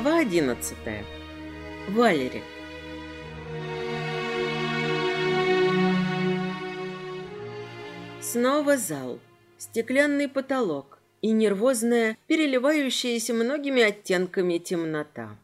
Глава одиннадцатая. Валерик. Снова зал, стеклянный потолок и нервозная, переливающаяся многими оттенками темнота.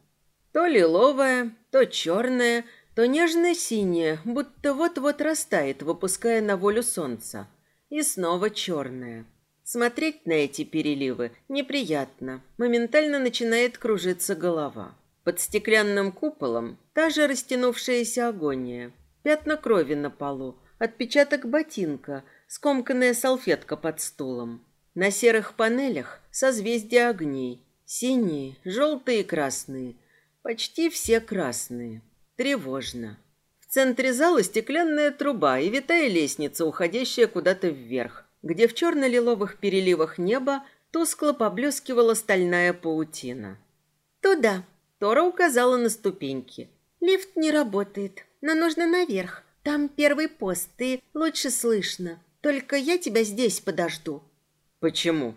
То лиловая, то черная, то нежно-синяя, будто вот-вот растает, выпуская на волю солнца. И снова черная. Смотреть на эти переливы неприятно. Моментально начинает кружиться голова. Под стеклянным куполом та же растянувшаяся агония. Пятна крови на полу, отпечаток ботинка, скомканная салфетка под стулом. На серых панелях созвездия огней. Синие, желтые и красные. Почти все красные. Тревожно. В центре зала стеклянная труба и витая лестница, уходящая куда-то вверх где в черно-лиловых переливах неба тускло поблескивала стальная паутина. «Туда!» – Тора указала на ступеньки. «Лифт не работает, но нужно наверх. Там первый пост, и лучше слышно. Только я тебя здесь подожду». «Почему?»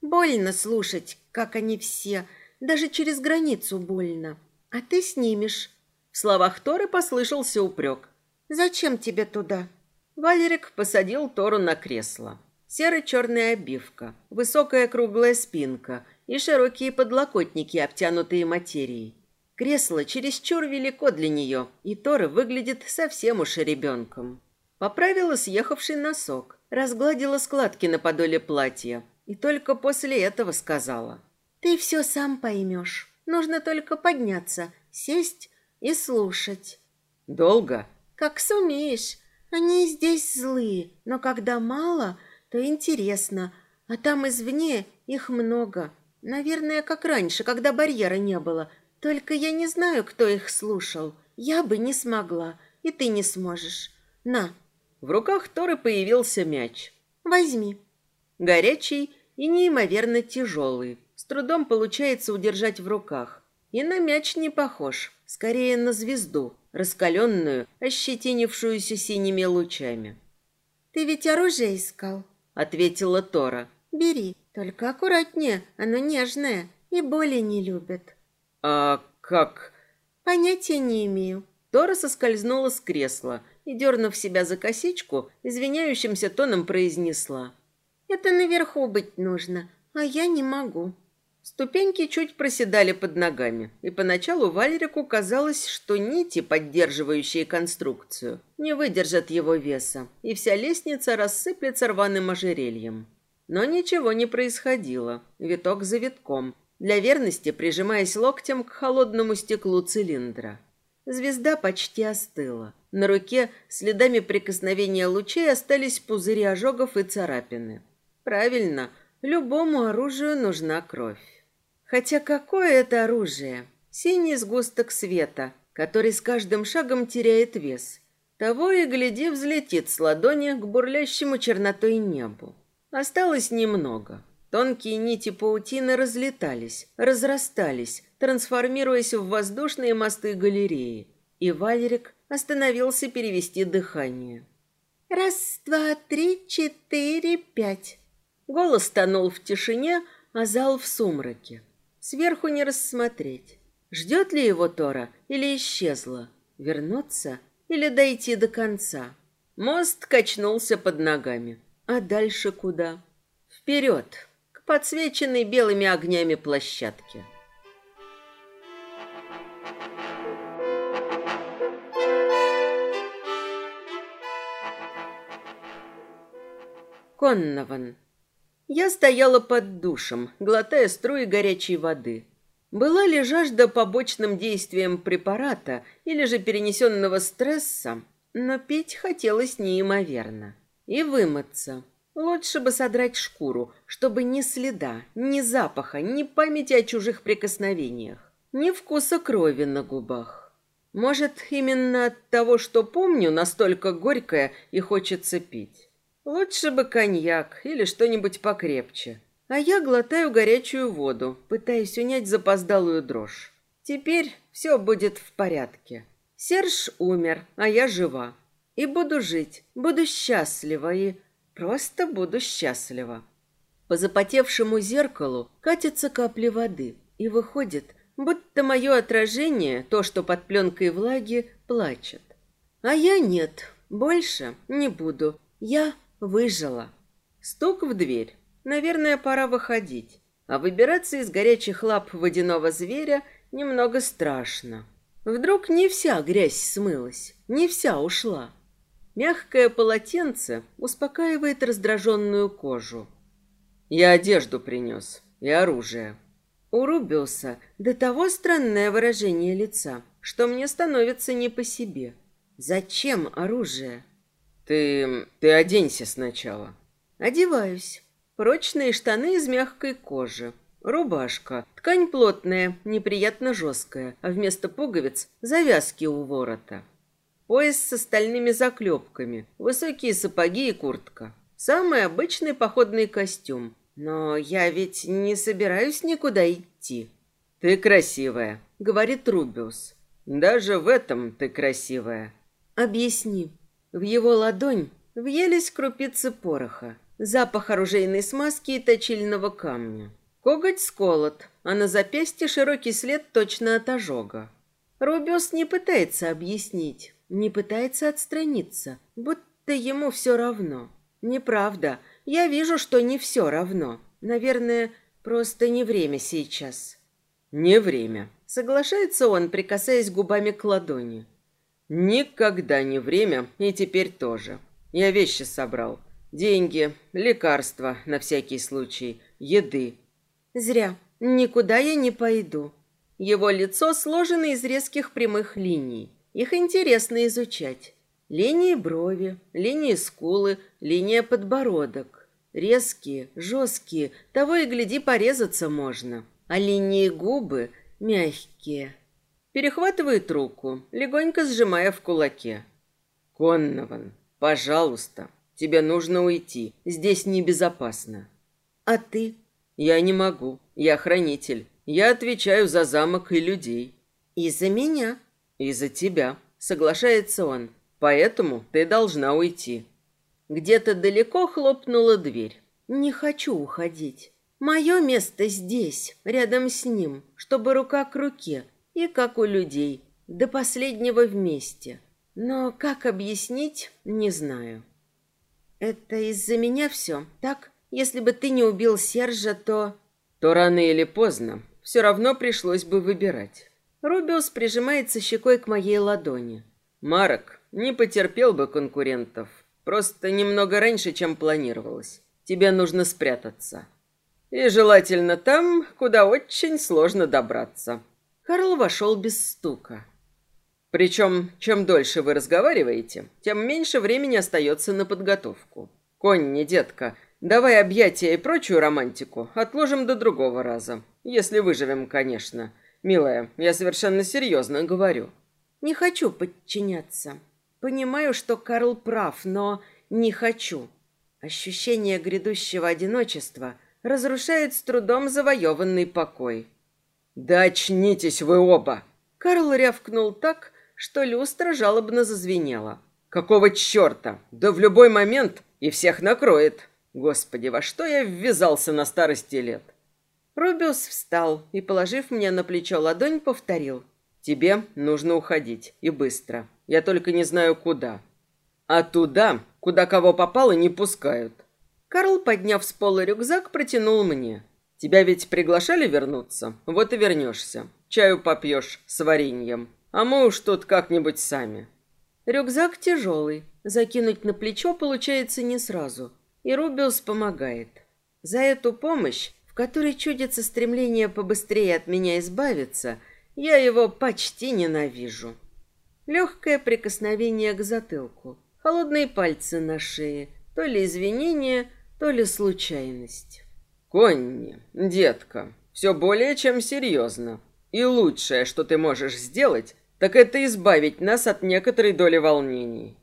«Больно слушать, как они все. Даже через границу больно. А ты снимешь». В словах Торы послышался упрек. «Зачем тебе туда?» Валерик посадил Тору на кресло. Серо-черная обивка, высокая круглая спинка и широкие подлокотники, обтянутые материей. Кресло чересчур велико для нее, и Тора выглядит совсем уж ребенком. Поправила съехавший носок, разгладила складки на подоле платья и только после этого сказала. «Ты все сам поймешь. Нужно только подняться, сесть и слушать». «Долго?» «Как сумеешь. Они здесь злые, но когда мало, то интересно. А там извне их много. Наверное, как раньше, когда барьера не было. Только я не знаю, кто их слушал. Я бы не смогла, и ты не сможешь. На. В руках Торы появился мяч. Возьми. Горячий и неимоверно тяжелый. С трудом получается удержать в руках. И на мяч не похож. Скорее на звезду, раскаленную, ощетинившуюся синими лучами. Ты ведь оружие искал? Ответила Тора. Бери, только аккуратнее, оно нежное и боли не любит. А как? Понятия не имею. Тора соскользнула с кресла и, дернув себя за косичку, извиняющимся тоном произнесла. «Это наверху быть нужно, а я не могу». Ступеньки чуть проседали под ногами, и поначалу Валерику казалось, что нити, поддерживающие конструкцию, не выдержат его веса, и вся лестница рассыплется рваным ожерельем. Но ничего не происходило, виток за витком, для верности прижимаясь локтем к холодному стеклу цилиндра. Звезда почти остыла. На руке следами прикосновения лучей остались пузыри ожогов и царапины. Правильно, любому оружию нужна кровь. Хотя какое это оружие? Синий сгусток света, который с каждым шагом теряет вес. Того и гляди взлетит с ладони к бурлящему чернотой небу. Осталось немного. Тонкие нити паутины разлетались, разрастались, трансформируясь в воздушные мосты галереи. И Валерик остановился перевести дыхание. «Раз, два, три, четыре, пять». Голос тонул в тишине, а зал в сумраке. Сверху не рассмотреть. Ждет ли его Тора или исчезла? Вернуться или дойти до конца? Мост качнулся под ногами. А дальше куда? Вперед, к подсвеченной белыми огнями площадке. Коннован. Я стояла под душем, глотая струи горячей воды. Была ли жажда побочным действием препарата или же перенесенного стресса, но пить хотелось неимоверно. И вымыться. Лучше бы содрать шкуру, чтобы ни следа, ни запаха, ни памяти о чужих прикосновениях, ни вкуса крови на губах. Может, именно от того, что помню, настолько горькое и хочется пить. Лучше бы коньяк или что-нибудь покрепче. А я глотаю горячую воду, пытаясь унять запоздалую дрожь. Теперь все будет в порядке. Серж умер, а я жива. И буду жить, буду счастлива и просто буду счастлива. По запотевшему зеркалу катятся капли воды, и выходит, будто мое отражение, то, что под пленкой влаги, плачет. А я нет, больше не буду. Я выжила. Стук в дверь. Наверное, пора выходить. А выбираться из горячих лап водяного зверя немного страшно. Вдруг не вся грязь смылась, не вся ушла. Мягкое полотенце успокаивает раздраженную кожу. Я одежду принес и оружие. У Рубиуса до того странное выражение лица, что мне становится не по себе. Зачем оружие? Ты... ты оденься сначала. Одеваюсь. Прочные штаны из мягкой кожи. Рубашка. Ткань плотная, неприятно жесткая, а вместо пуговиц завязки у ворота. Пояс с стальными заклепками, высокие сапоги и куртка. Самый обычный походный костюм. Но я ведь не собираюсь никуда идти. Ты красивая, говорит Рубиус. Даже в этом ты красивая. Объясни. В его ладонь въелись крупицы пороха, запах оружейной смазки и точильного камня. Коготь сколот, а на запястье широкий след точно от ожога. Рубиус не пытается объяснить, не пытается отстраниться, будто ему все равно. Неправда. Я вижу, что не все равно. Наверное, просто не время сейчас. Не время. Соглашается он, прикасаясь губами к ладони. Никогда не время, и теперь тоже. Я вещи собрал. Деньги, лекарства на всякий случай, еды. Зря. Никуда я не пойду. Его лицо сложено из резких прямых линий. Их интересно изучать. Линии брови, линии скулы, линия подбородок. Резкие, жесткие, того и гляди, порезаться можно. А линии губы мягкие. Перехватывает руку, легонько сжимая в кулаке. «Коннован, пожалуйста, тебе нужно уйти. Здесь небезопасно». «А ты?» «Я не могу. Я хранитель. Я отвечаю за замок и людей». «Из-за меня?» «Из-за тебя», — соглашается он. «Поэтому ты должна уйти». Где-то далеко хлопнула дверь. «Не хочу уходить. Мое место здесь, рядом с ним, чтобы рука к руке, и как у людей, до последнего вместе. Но как объяснить, не знаю». «Это из-за меня все, так? Если бы ты не убил Сержа, то...» «То рано или поздно все равно пришлось бы выбирать». Рубиус прижимается щекой к моей ладони. «Марок не потерпел бы конкурентов. Просто немного раньше, чем планировалось. Тебе нужно спрятаться. И желательно там, куда очень сложно добраться». Карл вошел без стука. Причем, чем дольше вы разговариваете, тем меньше времени остается на подготовку. Конни, детка, давай объятия и прочую романтику отложим до другого раза. Если выживем, конечно. Милая, я совершенно серьезно говорю. Не хочу подчиняться. Понимаю, что Карл прав, но не хочу. Ощущение грядущего одиночества разрушает с трудом завоеванный покой. «Да очнитесь вы оба!» Карл рявкнул так, что люстра жалобно зазвенела. «Какого черта? Да в любой момент и всех накроет! Господи, во что я ввязался на старости лет?» Рубиус встал и, положив мне на плечо ладонь, повторил. «Тебе нужно уходить, и быстро. Я только не знаю, куда». «А туда, куда кого попало, не пускают». Карл, подняв с пола рюкзак, протянул мне. «Тебя ведь приглашали вернуться? Вот и вернешься. Чаю попьешь с вареньем. А мы уж тут как-нибудь сами». Рюкзак тяжелый. Закинуть на плечо получается не сразу. И Рубиус помогает. За эту помощь которой чудится стремление побыстрее от меня избавиться, я его почти ненавижу. Легкое прикосновение к затылку, холодные пальцы на шее, то ли извинение, то ли случайность. Конни, детка, все более чем серьезно. И лучшее, что ты можешь сделать, так это избавить нас от некоторой доли волнений.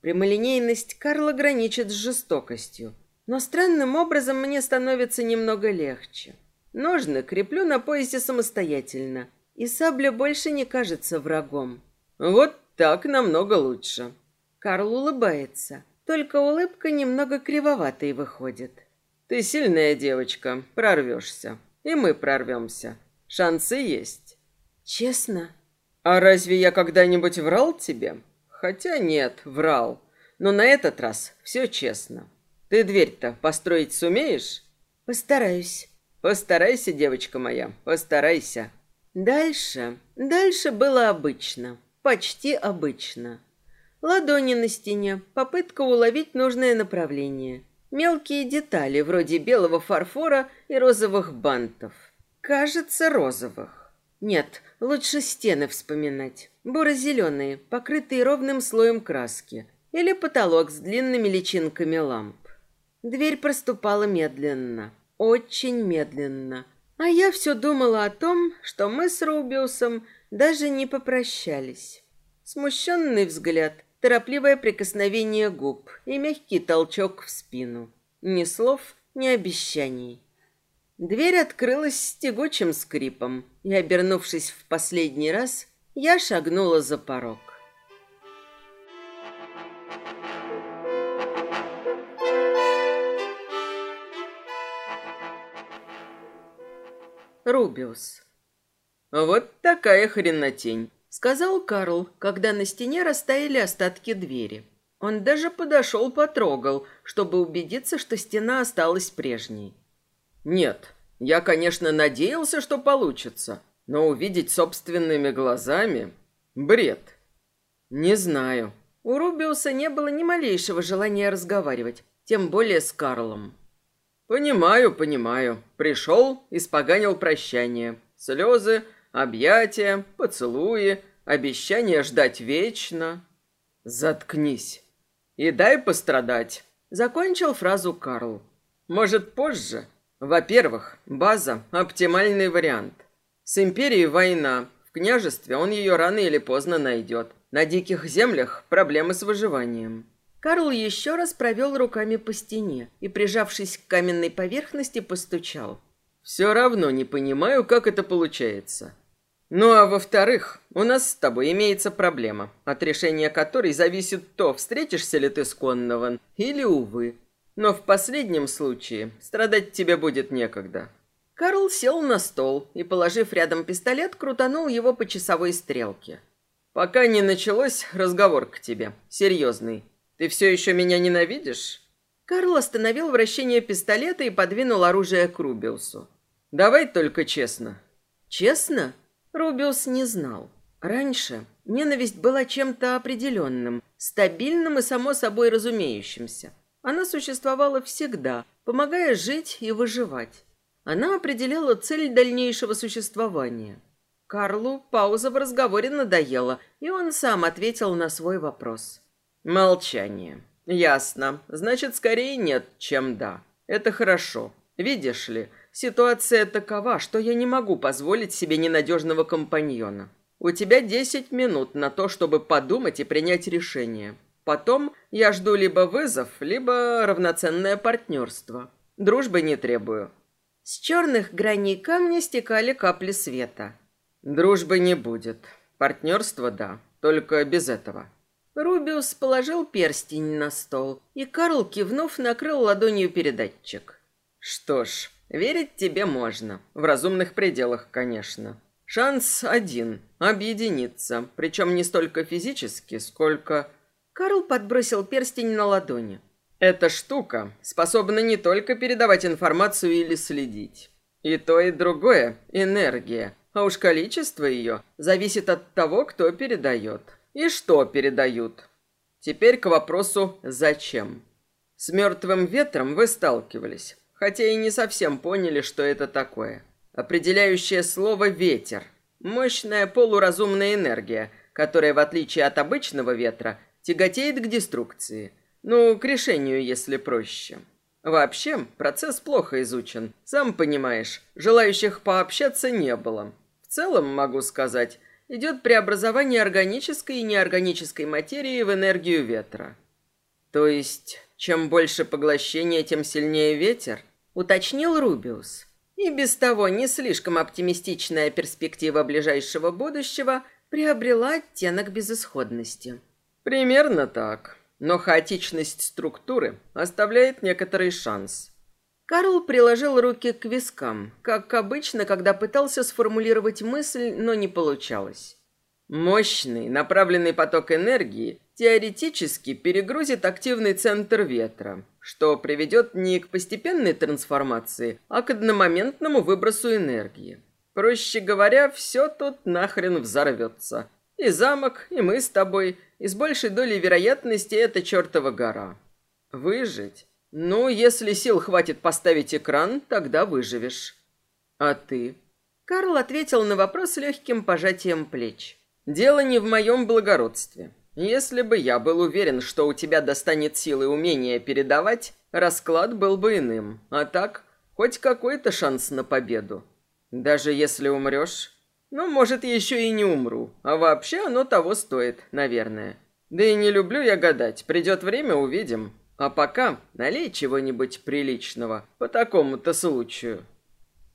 Прямолинейность Карла граничит с жестокостью. Но странным образом мне становится немного легче. Ножны креплю на поясе самостоятельно, и сабля больше не кажется врагом. Вот так намного лучше. Карл улыбается, только улыбка немного кривоватой выходит. Ты сильная девочка, прорвешься. И мы прорвемся. Шансы есть. Честно? А разве я когда-нибудь врал тебе? Хотя нет, врал. Но на этот раз все честно. Ты дверь-то построить сумеешь? Постараюсь. Постарайся, девочка моя, постарайся. Дальше, дальше было обычно, почти обычно. Ладони на стене, попытка уловить нужное направление. Мелкие детали, вроде белого фарфора и розовых бантов. Кажется, розовых. Нет, лучше стены вспоминать. Буро-зеленые, покрытые ровным слоем краски. Или потолок с длинными личинками ламп. Дверь проступала медленно, очень медленно. А я все думала о том, что мы с Рубиусом даже не попрощались. Смущенный взгляд, торопливое прикосновение губ и мягкий толчок в спину. Ни слов, ни обещаний. Дверь открылась с тягучим скрипом, и, обернувшись в последний раз, я шагнула за порог. Рубиус. «Вот такая хренотень», — сказал Карл, когда на стене растаяли остатки двери. Он даже подошел, потрогал, чтобы убедиться, что стена осталась прежней. «Нет, я, конечно, надеялся, что получится, но увидеть собственными глазами — бред. Не знаю». У Рубиуса не было ни малейшего желания разговаривать, тем более с Карлом. «Понимаю, понимаю. Пришел, испоганил прощание. Слезы, объятия, поцелуи, обещание ждать вечно. Заткнись. И дай пострадать». Закончил фразу Карл. «Может, позже? Во-первых, база – оптимальный вариант. С Империей война. В княжестве он ее рано или поздно найдет. На диких землях проблемы с выживанием. Карл еще раз провел руками по стене и, прижавшись к каменной поверхности, постучал. «Все равно не понимаю, как это получается. Ну а во-вторых, у нас с тобой имеется проблема, от решения которой зависит то, встретишься ли ты с Коннован или, увы. Но в последнем случае страдать тебе будет некогда». Карл сел на стол и, положив рядом пистолет, крутанул его по часовой стрелке. «Пока не началось, разговор к тебе. Серьезный. Ты все еще меня ненавидишь?» Карл остановил вращение пистолета и подвинул оружие к Рубиусу. «Давай только честно». «Честно?» Рубиус не знал. Раньше ненависть была чем-то определенным, стабильным и само собой разумеющимся. Она существовала всегда, помогая жить и выживать. Она определяла цель дальнейшего существования. Карлу пауза в разговоре надоела, и он сам ответил на свой вопрос. Молчание. Ясно. Значит, скорее нет, чем да. Это хорошо. Видишь ли, ситуация такова, что я не могу позволить себе ненадежного компаньона. У тебя десять минут на то, чтобы подумать и принять решение. Потом я жду либо вызов, либо равноценное партнерство. Дружбы не требую. С черных граней камня стекали капли света. Дружбы не будет. Партнерство – да, только без этого. Рубиус положил перстень на стол, и Карл, кивнув, накрыл ладонью передатчик. «Что ж, верить тебе можно. В разумных пределах, конечно. Шанс один — объединиться, причем не столько физически, сколько...» Карл подбросил перстень на ладони. «Эта штука способна не только передавать информацию или следить. И то, и другое — энергия, а уж количество ее зависит от того, кто передает и что передают. Теперь к вопросу «зачем?». С мертвым ветром вы сталкивались, хотя и не совсем поняли, что это такое. Определяющее слово «ветер». Мощная полуразумная энергия, которая, в отличие от обычного ветра, тяготеет к деструкции. Ну, к решению, если проще. Вообще, процесс плохо изучен. Сам понимаешь, желающих пообщаться не было. В целом, могу сказать, идет преобразование органической и неорганической материи в энергию ветра. То есть, чем больше поглощения, тем сильнее ветер, уточнил Рубиус. И без того не слишком оптимистичная перспектива ближайшего будущего приобрела оттенок безысходности. Примерно так. Но хаотичность структуры оставляет некоторый шанс. Карл приложил руки к вискам, как обычно, когда пытался сформулировать мысль, но не получалось. Мощный, направленный поток энергии теоретически перегрузит активный центр ветра, что приведет не к постепенной трансформации, а к одномоментному выбросу энергии. Проще говоря, все тут нахрен взорвется. И замок, и мы с тобой, и с большей долей вероятности это чертова гора. Выжить? Ну, если сил хватит поставить экран, тогда выживешь. А ты? Карл ответил на вопрос легким пожатием плеч. Дело не в моем благородстве. Если бы я был уверен, что у тебя достанет силы умения передавать, расклад был бы иным. А так, хоть какой-то шанс на победу. Даже если умрешь, ну, может, еще и не умру. А вообще оно того стоит, наверное. Да и не люблю я гадать. Придет время, увидим. А пока налей чего-нибудь приличного по такому-то случаю.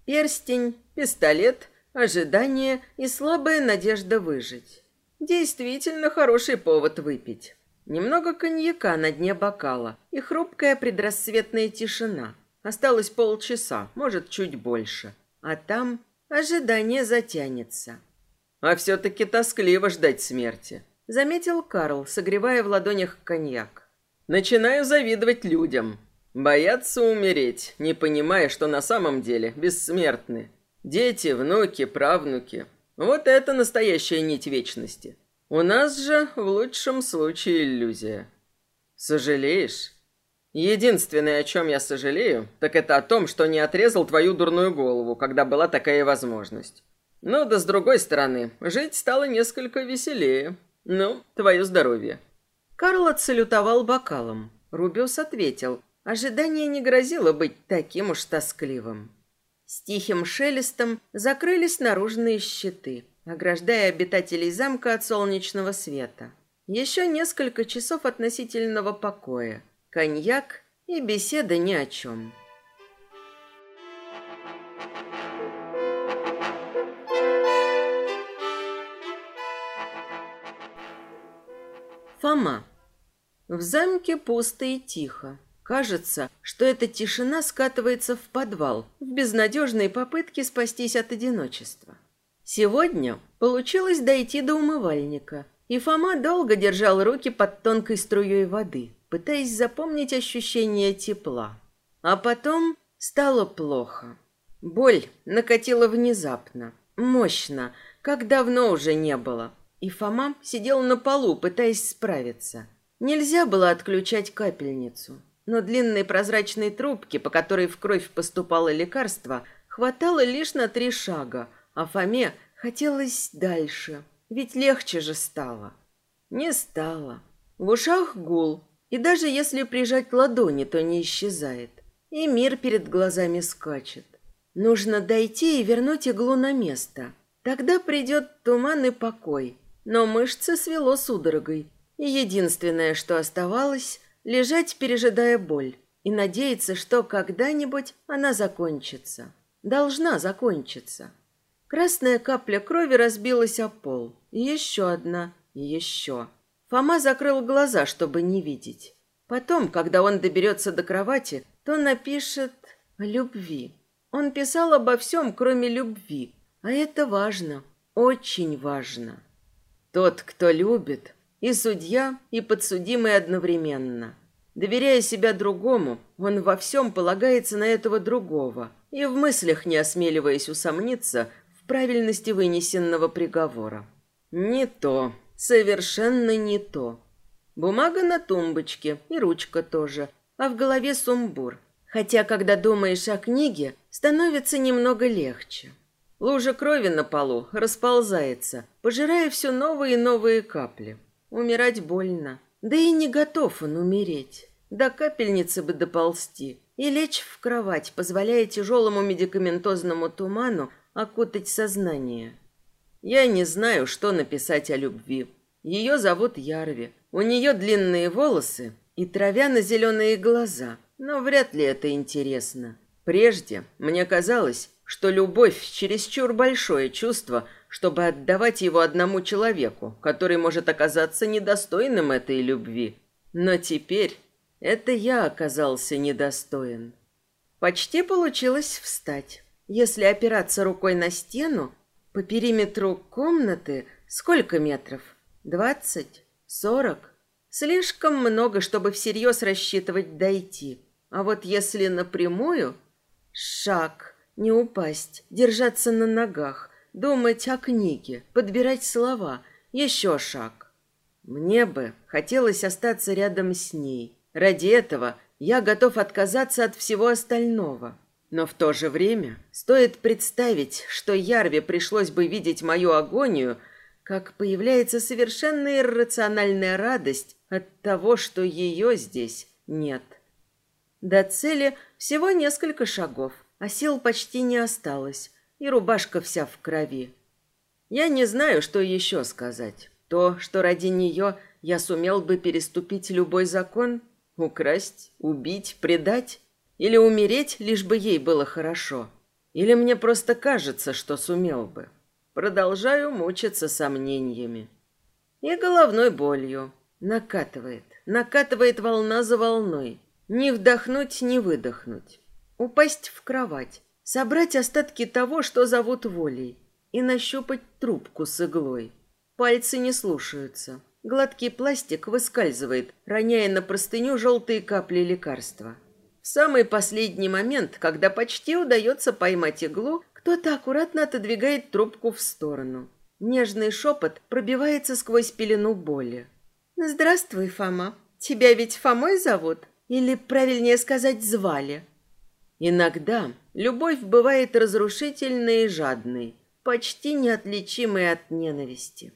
Перстень, пистолет, ожидание и слабая надежда выжить. Действительно хороший повод выпить. Немного коньяка на дне бокала и хрупкая предрассветная тишина. Осталось полчаса, может, чуть больше. А там ожидание затянется. А все-таки тоскливо ждать смерти, заметил Карл, согревая в ладонях коньяк. Начинаю завидовать людям. Боятся умереть, не понимая, что на самом деле бессмертны. Дети, внуки, правнуки. Вот это настоящая нить вечности. У нас же в лучшем случае иллюзия. Сожалеешь? Единственное, о чем я сожалею, так это о том, что не отрезал твою дурную голову, когда была такая возможность. Ну, да с другой стороны, жить стало несколько веселее. Ну, твое здоровье. Карл отсалютовал бокалом. Рубиус ответил. Ожидание не грозило быть таким уж тоскливым. С тихим шелестом закрылись наружные щиты, ограждая обитателей замка от солнечного света. Еще несколько часов относительного покоя – коньяк и беседа ни о чем. Фома. В замке пусто и тихо. Кажется, что эта тишина скатывается в подвал, в безнадежной попытке спастись от одиночества. Сегодня получилось дойти до умывальника, и Фома долго держал руки под тонкой струей воды – пытаясь запомнить ощущение тепла. А потом стало плохо. Боль накатила внезапно, мощно, как давно уже не было. И Фома сидел на полу, пытаясь справиться. Нельзя было отключать капельницу, но длинной прозрачной трубки, по которой в кровь поступало лекарство, хватало лишь на три шага, а Фоме хотелось дальше, ведь легче же стало. Не стало. В ушах гул, и даже если прижать ладони, то не исчезает. И мир перед глазами скачет. Нужно дойти и вернуть иглу на место. Тогда придет туман и покой. Но мышцы свело судорогой. И единственное, что оставалось, лежать, пережидая боль. И надеяться, что когда-нибудь она закончится. Должна закончиться. Красная капля крови разбилась о пол. И еще одна, и еще. Фома закрыл глаза, чтобы не видеть. Потом, когда он доберется до кровати, то напишет о любви. Он писал обо всем, кроме любви. А это важно, очень важно. Тот, кто любит, и судья, и подсудимый одновременно. Доверяя себя другому, он во всем полагается на этого другого и в мыслях не осмеливаясь усомниться в правильности вынесенного приговора. Не то. Совершенно не то. Бумага на тумбочке и ручка тоже, а в голове сумбур. Хотя, когда думаешь о книге, становится немного легче. Лужа крови на полу расползается, пожирая все новые и новые капли. Умирать больно. Да и не готов он умереть. До капельницы бы доползти и лечь в кровать, позволяя тяжелому медикаментозному туману окутать сознание. Я не знаю, что написать о любви. Ее зовут Ярви. У нее длинные волосы и травяно-зеленые глаза, но вряд ли это интересно. Прежде мне казалось, что любовь – чересчур большое чувство, чтобы отдавать его одному человеку, который может оказаться недостойным этой любви. Но теперь это я оказался недостоин. Почти получилось встать. Если опираться рукой на стену, по периметру комнаты сколько метров? Двадцать? Сорок? Слишком много, чтобы всерьез рассчитывать дойти. А вот если напрямую... Шаг, не упасть, держаться на ногах, думать о книге, подбирать слова. Еще шаг. Мне бы хотелось остаться рядом с ней. Ради этого я готов отказаться от всего остального. Но в то же время стоит представить, что Ярве пришлось бы видеть мою агонию, как появляется совершенно иррациональная радость от того, что ее здесь нет. До цели всего несколько шагов, а сил почти не осталось, и рубашка вся в крови. Я не знаю, что еще сказать. То, что ради нее я сумел бы переступить любой закон, украсть, убить, предать. Или умереть, лишь бы ей было хорошо. Или мне просто кажется, что сумел бы. Продолжаю мучиться сомнениями. И головной болью. Накатывает, накатывает волна за волной. Не вдохнуть, не выдохнуть. Упасть в кровать. Собрать остатки того, что зовут волей. И нащупать трубку с иглой. Пальцы не слушаются. Гладкий пластик выскальзывает, роняя на простыню желтые капли лекарства. В самый последний момент, когда почти удается поймать иглу, кто-то аккуратно отодвигает трубку в сторону. Нежный шепот пробивается сквозь пелену боли. «Здравствуй, Фома. Тебя ведь Фомой зовут? Или, правильнее сказать, звали?» Иногда любовь бывает разрушительной и жадной, почти неотличимой от ненависти.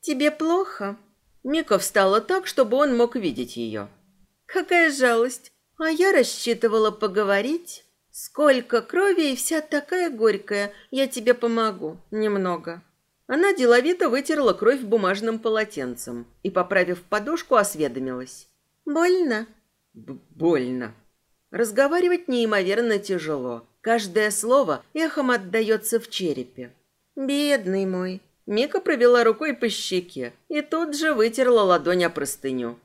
«Тебе плохо?» Мика встала так, чтобы он мог видеть ее. «Какая жалость! А я рассчитывала поговорить. Сколько крови и вся такая горькая. Я тебе помогу. Немного. Она деловито вытерла кровь бумажным полотенцем и, поправив подушку, осведомилась. «Больно?» Б «Больно». Разговаривать неимоверно тяжело. Каждое слово эхом отдается в черепе. «Бедный мой». Мика провела рукой по щеке и тут же вытерла ладонь о простыню.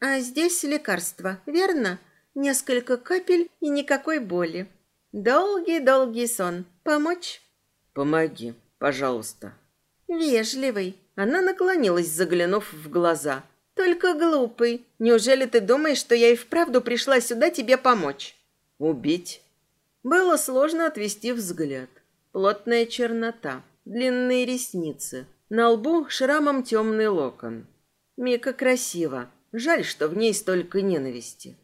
«А здесь лекарство, верно?» Несколько капель и никакой боли. Долгий-долгий сон. Помочь? Помоги, пожалуйста. Вежливый. Она наклонилась, заглянув в глаза. Только глупый. Неужели ты думаешь, что я и вправду пришла сюда тебе помочь? Убить? Было сложно отвести взгляд. Плотная чернота, длинные ресницы, на лбу шрамом темный локон. Мика красива. Жаль, что в ней столько ненависти.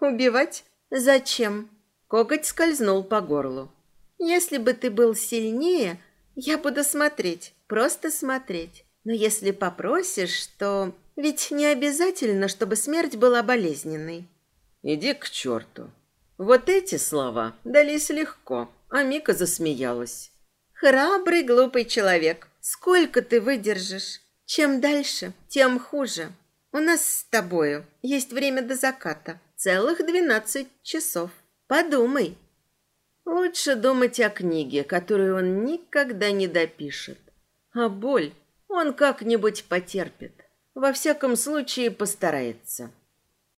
Убивать? Зачем? Коготь скользнул по горлу. Если бы ты был сильнее, я буду смотреть, просто смотреть. Но если попросишь, то ведь не обязательно, чтобы смерть была болезненной. Иди к черту. Вот эти слова дались легко, а Мика засмеялась. Храбрый, глупый человек. Сколько ты выдержишь? Чем дальше, тем хуже. У нас с тобою есть время до заката. Целых двенадцать часов. Подумай. Лучше думать о книге, которую он никогда не допишет. А боль он как-нибудь потерпит. Во всяком случае, постарается.